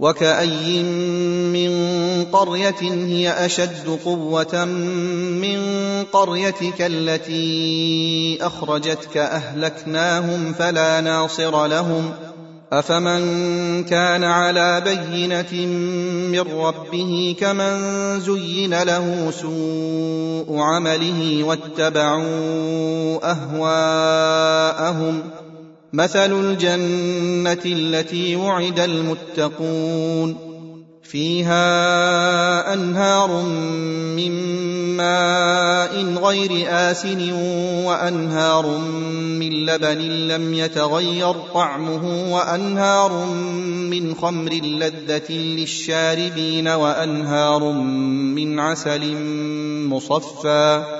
وكأي من قرية هي أشد قوة من قريتك التي أخرجتك أهلكناهم فلا ناصر لهم أفمن كان على بينة من ربه كمن زين له سوء عمله واتبعوا أهواءهم ۖ مثل الجنة التي وعد المتقون فيها أنهار من ماء غير آسن وأنهار من لبن لم يتغير طعمه وأنهار من خمر لذة للشاربين وأنهار من عسل مصفى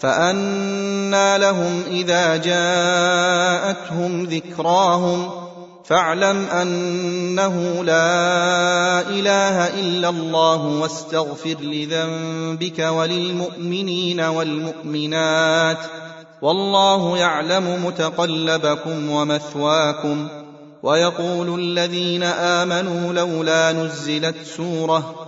فانى لهم إذا جاءتهم ذكراهم فاعلم أنه لا إله إلا الله واستغفر لذنبك وللمؤمنين والمؤمنات والله يعلم متقلبكم ومثواكم ويقول الذين آمنوا لولا نزلت سورة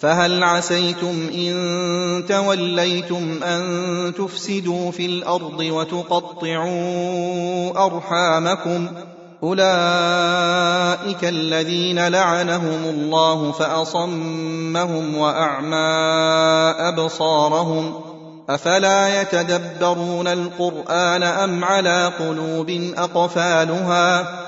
فهل عسيتم إن توليتم أن تفسدوا في الأرض وتقطعوا أرحامكم أولئك الذين لعنهم الله فأصمهم وأعمى أبصارهم أفلا يتدبرون القرآن أم على قلوب أقفالها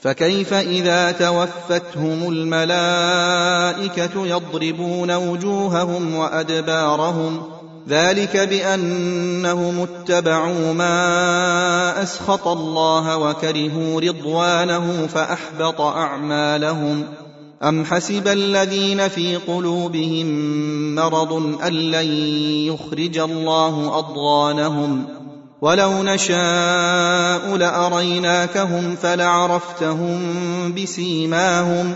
فكيف إذا توفتهم الملائكة يضربون وجوههم وأدبارهم ذلك بأنهم اتبعوا ما أسخط الله وكرهوا رضوانه فأحبط أعمالهم أم حسب الذين في قلوبهم مرض أن لن يخرج الله أضغانهم ولو نشاء لاريناكهم فلعرفتهم بسيماهم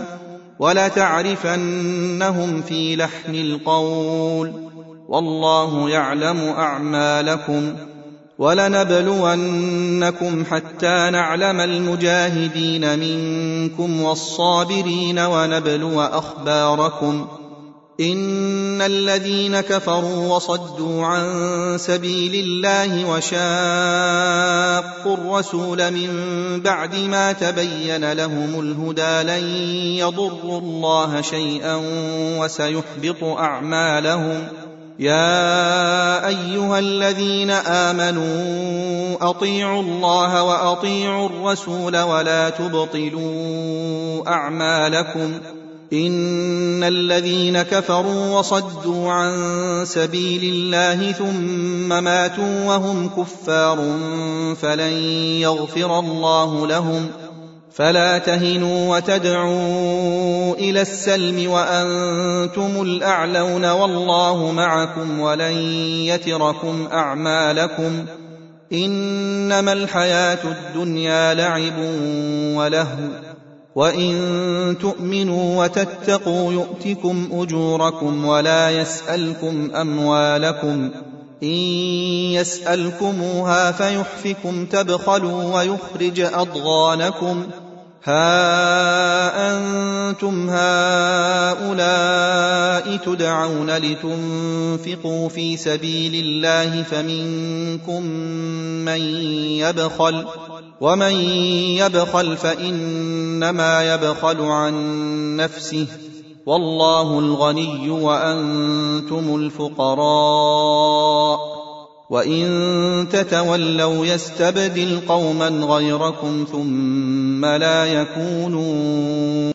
ولتعرفنهم في لحن القول والله يعلم اعمالكم ولنبلونكم حتى نعلم المجاهدين منكم والصابرين ونبلو اخباركم إن الذين كفروا وصدوا عن سبيل الله وشاقوا الرسول من بعد ما تبين لهم الهدى لن يضروا الله شيئا وسيحبط أعمالهم. يا أيها الذين آمنوا أطيعوا الله وأطيعوا الرسول ولا تبطلوا أعمالكم. إن الذين كفروا وصدوا عن سبيل الله ثم ماتوا وهم كفار فلن يغفر الله لهم فلا تهنوا وتدعوا إلى السلم وأنتم الأعلون والله معكم ولن يتركم أعمالكم إنما الحياة الدنيا لعب ولهو وان تؤمنوا وتتقوا يؤتكم اجوركم ولا يسالكم اموالكم ان يسالكموها فيحفكم تبخلوا ويخرج اضغانكم ها أنتم هؤلاء تدعون لتنفقوا في سبيل الله فمنكم من يبخل ومن يبخل فإنما يبخل عن نفسه والله الغني وأنتم الفقراء وإن تتولوا يستبدل قوما غيركم ثم لا يكونوا